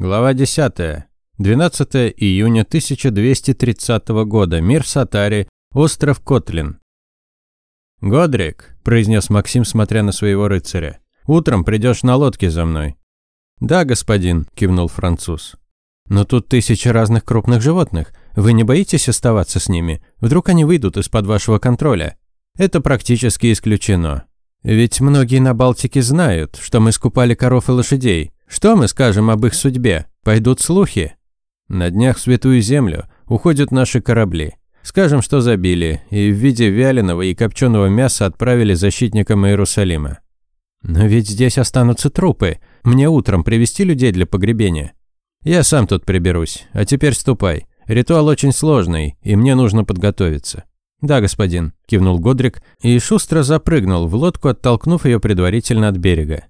Глава 10. 12 июня 1230 года. Мир Сатари. Остров Котлин. «Годрик», – произнес Максим, смотря на своего рыцаря. «Утром придешь на лодке за мной». «Да, господин», – кивнул француз. «Но тут тысячи разных крупных животных. Вы не боитесь оставаться с ними? Вдруг они выйдут из-под вашего контроля?» «Это практически исключено. Ведь многие на Балтике знают, что мы скупали коров и лошадей. Что мы скажем об их судьбе? Пойдут слухи? На днях в Святую Землю уходят наши корабли. Скажем, что забили, и в виде вяленого и копченого мяса отправили защитникам Иерусалима. Но ведь здесь останутся трупы. Мне утром привести людей для погребения. Я сам тут приберусь. А теперь ступай. Ритуал очень сложный, и мне нужно подготовиться. «Да, господин», – кивнул Годрик и шустро запрыгнул в лодку, оттолкнув ее предварительно от берега.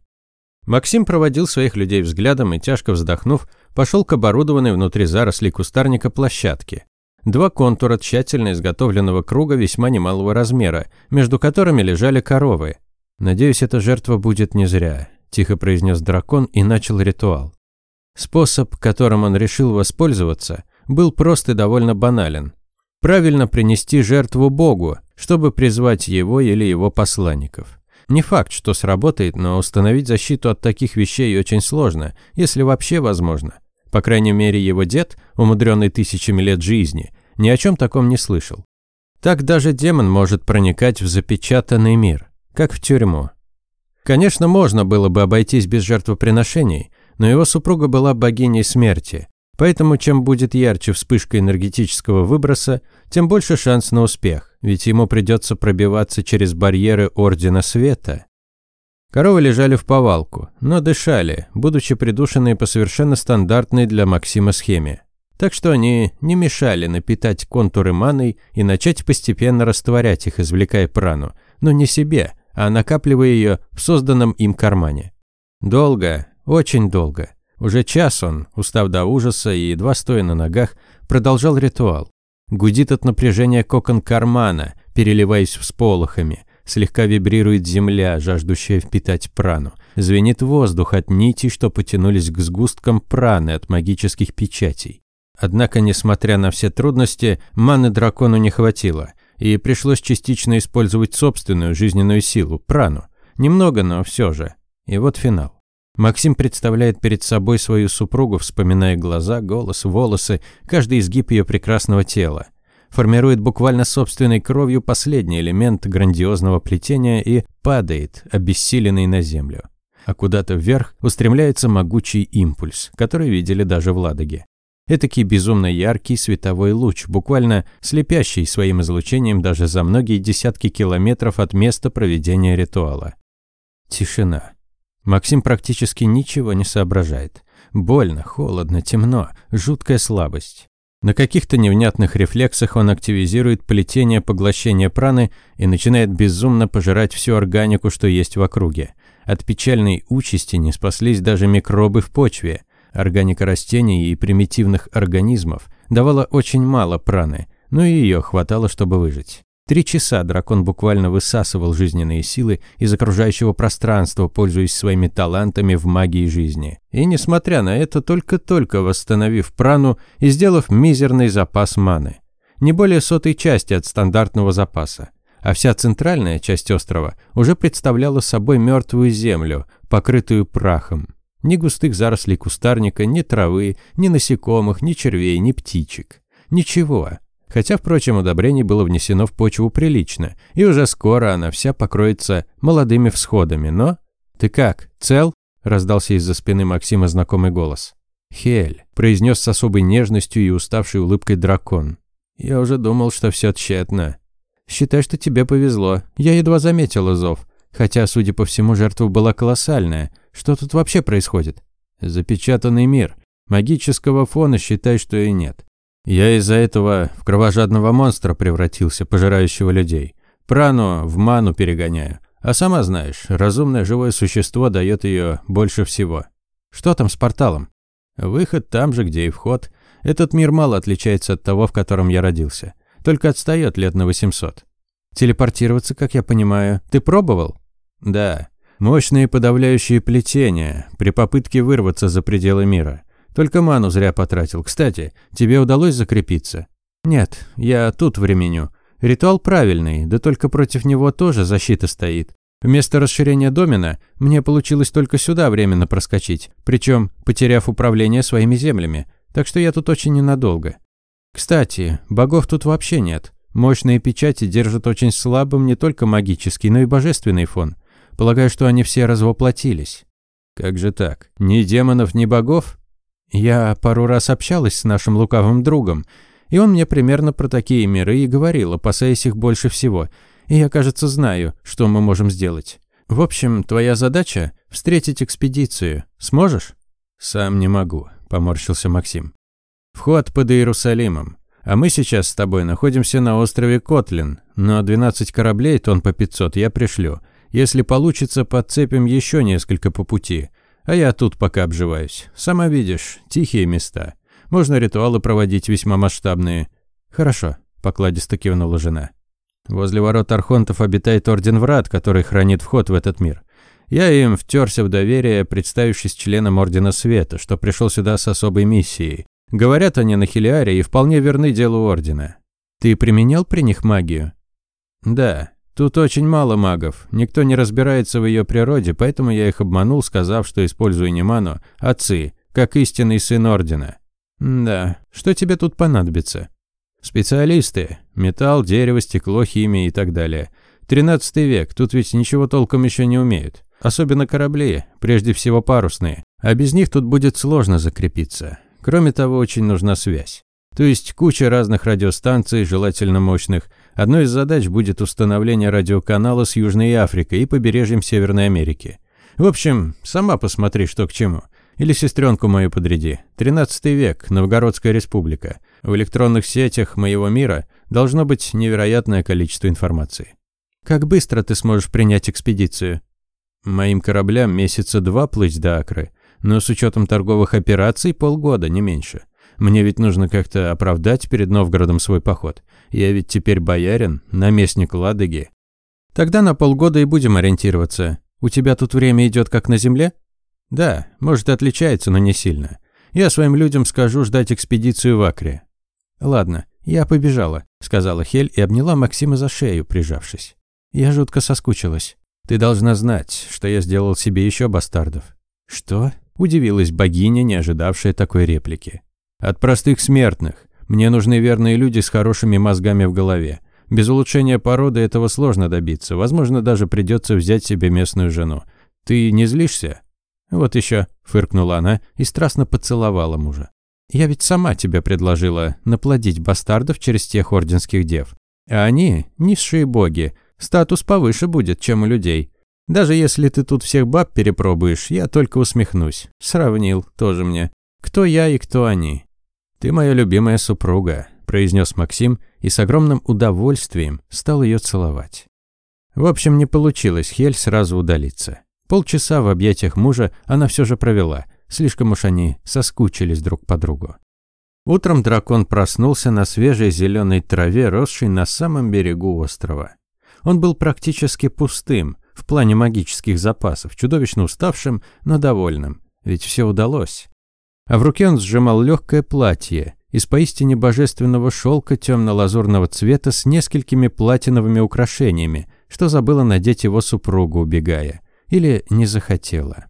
Максим проводил своих людей взглядом и, тяжко вздохнув, пошел к оборудованной внутри зарослей кустарника площадке. Два контура тщательно изготовленного круга весьма немалого размера, между которыми лежали коровы. «Надеюсь, эта жертва будет не зря», – тихо произнес дракон и начал ритуал. Способ, которым он решил воспользоваться, был прост и довольно банален. Правильно принести жертву Богу, чтобы призвать его или его посланников. Не факт, что сработает, но установить защиту от таких вещей очень сложно, если вообще возможно. По крайней мере, его дед, умудренный тысячами лет жизни, ни о чем таком не слышал. Так даже демон может проникать в запечатанный мир, как в тюрьму. Конечно, можно было бы обойтись без жертвоприношений, но его супруга была богиней смерти, Поэтому чем будет ярче вспышка энергетического выброса, тем больше шанс на успех, ведь ему придется пробиваться через барьеры Ордена Света. Коровы лежали в повалку, но дышали, будучи придушенные по совершенно стандартной для Максима схеме. Так что они не мешали напитать контуры маной и начать постепенно растворять их, извлекая прану, но не себе, а накапливая ее в созданном им кармане. Долго, очень долго. Уже час он, устав до ужаса и едва стоя на ногах, продолжал ритуал. Гудит от напряжения кокон кармана, переливаясь всполохами. Слегка вибрирует земля, жаждущая впитать прану. Звенит воздух от нитей, что потянулись к сгусткам праны от магических печатей. Однако, несмотря на все трудности, маны дракону не хватило, и пришлось частично использовать собственную жизненную силу, прану. Немного, но все же. И вот финал. Максим представляет перед собой свою супругу, вспоминая глаза, голос, волосы, каждый изгиб ее прекрасного тела. Формирует буквально собственной кровью последний элемент грандиозного плетения и падает, обессиленный на землю. А куда-то вверх устремляется могучий импульс, который видели даже в Ладоге. Этакий безумно яркий световой луч, буквально слепящий своим излучением даже за многие десятки километров от места проведения ритуала. Тишина. Максим практически ничего не соображает. Больно, холодно, темно, жуткая слабость. На каких-то невнятных рефлексах он активизирует плетение поглощения праны и начинает безумно пожирать всю органику, что есть в округе. От печальной участи не спаслись даже микробы в почве. Органика растений и примитивных организмов давала очень мало праны, но и ее хватало, чтобы выжить. Три часа дракон буквально высасывал жизненные силы из окружающего пространства, пользуясь своими талантами в магии жизни. И, несмотря на это, только-только восстановив прану и сделав мизерный запас маны. Не более сотой части от стандартного запаса. А вся центральная часть острова уже представляла собой мертвую землю, покрытую прахом. Ни густых зарослей кустарника, ни травы, ни насекомых, ни червей, ни птичек. Ничего. Хотя, впрочем, удобрений было внесено в почву прилично, и уже скоро она вся покроется молодыми всходами, но... «Ты как, цел?» – раздался из-за спины Максима знакомый голос. «Хель», – произнес с особой нежностью и уставшей улыбкой дракон. «Я уже думал, что все тщетно. Считай, что тебе повезло. Я едва заметила зов. Хотя, судя по всему, жертва была колоссальная. Что тут вообще происходит?» «Запечатанный мир. Магического фона считай, что и нет. Я из-за этого в кровожадного монстра превратился, пожирающего людей. Прану в ману перегоняю. А сама знаешь, разумное живое существо дает ее больше всего. Что там с порталом? Выход там же, где и вход. Этот мир мало отличается от того, в котором я родился. Только отстает лет на 800. Телепортироваться, как я понимаю, ты пробовал? Да. Мощные подавляющие плетения при попытке вырваться за пределы мира. Только ману зря потратил. Кстати, тебе удалось закрепиться? Нет, я тут временю. Ритуал правильный, да только против него тоже защита стоит. Вместо расширения домена мне получилось только сюда временно проскочить, причем потеряв управление своими землями, так что я тут очень ненадолго. Кстати, богов тут вообще нет. Мощные печати держат очень слабым не только магический, но и божественный фон. Полагаю, что они все развоплотились. Как же так? Ни демонов, ни богов? Я пару раз общалась с нашим лукавым другом, и он мне примерно про такие миры и говорил, опасаясь их больше всего. И я, кажется, знаю, что мы можем сделать. В общем, твоя задача – встретить экспедицию. Сможешь? Сам не могу, поморщился Максим. Вход под Иерусалимом. А мы сейчас с тобой находимся на острове Котлин, но 12 кораблей, тон по 500, я пришлю. Если получится, подцепим еще несколько по пути. А я тут пока обживаюсь. Сама видишь, тихие места. Можно ритуалы проводить весьма масштабные. Хорошо, покладисто кивнула жена. Возле ворот Архонтов обитает Орден Врат, который хранит вход в этот мир. Я им втерся в доверие, представившись членом Ордена Света, что пришел сюда с особой миссией. Говорят они на Хелиаре и вполне верны делу Ордена. Ты применял при них магию? Да. Тут очень мало магов. Никто не разбирается в ее природе, поэтому я их обманул, сказав, что использую не ману, а как истинный сын Ордена. Да. Что тебе тут понадобится? Специалисты. Металл, дерево, стекло, химия и так далее. Тринадцатый век. Тут ведь ничего толком еще не умеют. Особенно корабли, прежде всего парусные. А без них тут будет сложно закрепиться. Кроме того, очень нужна связь. То есть куча разных радиостанций, желательно мощных. Одной из задач будет установление радиоканала с Южной Африкой и побережьем Северной Америки. В общем, сама посмотри, что к чему. Или сестренку мою подряди. Тринадцатый век, Новгородская республика. В электронных сетях моего мира должно быть невероятное количество информации. Как быстро ты сможешь принять экспедицию? Моим кораблям месяца два плыть до Акры но с учетом торговых операций полгода, не меньше. Мне ведь нужно как-то оправдать перед Новгородом свой поход. Я ведь теперь боярин, наместник Ладоги. Тогда на полгода и будем ориентироваться. У тебя тут время идет как на земле? Да, может, отличается, но не сильно. Я своим людям скажу ждать экспедицию в Акре. Ладно, я побежала, сказала Хель и обняла Максима за шею, прижавшись. Я жутко соскучилась. Ты должна знать, что я сделал себе еще бастардов. Что? Удивилась богиня, не ожидавшая такой реплики. «От простых смертных. Мне нужны верные люди с хорошими мозгами в голове. Без улучшения породы этого сложно добиться. Возможно, даже придется взять себе местную жену. Ты не злишься?» «Вот еще», – фыркнула она и страстно поцеловала мужа. «Я ведь сама тебе предложила наплодить бастардов через тех орденских дев. А они – низшие боги. Статус повыше будет, чем у людей. Даже если ты тут всех баб перепробуешь, я только усмехнусь. Сравнил, тоже мне. Кто я и кто они? Ты моя любимая супруга, произнес Максим и с огромным удовольствием стал ее целовать. В общем, не получилось Хель сразу удалиться. Полчаса в объятиях мужа она все же провела, слишком уж они соскучились друг по другу. Утром дракон проснулся на свежей зеленой траве, росшей на самом берегу острова. Он был практически пустым, в плане магических запасов, чудовищно уставшим, но довольным. Ведь все удалось. А в руке он сжимал легкое платье из поистине божественного шелка темно-лазурного цвета с несколькими платиновыми украшениями, что забыла надеть его супругу, убегая. Или не захотела.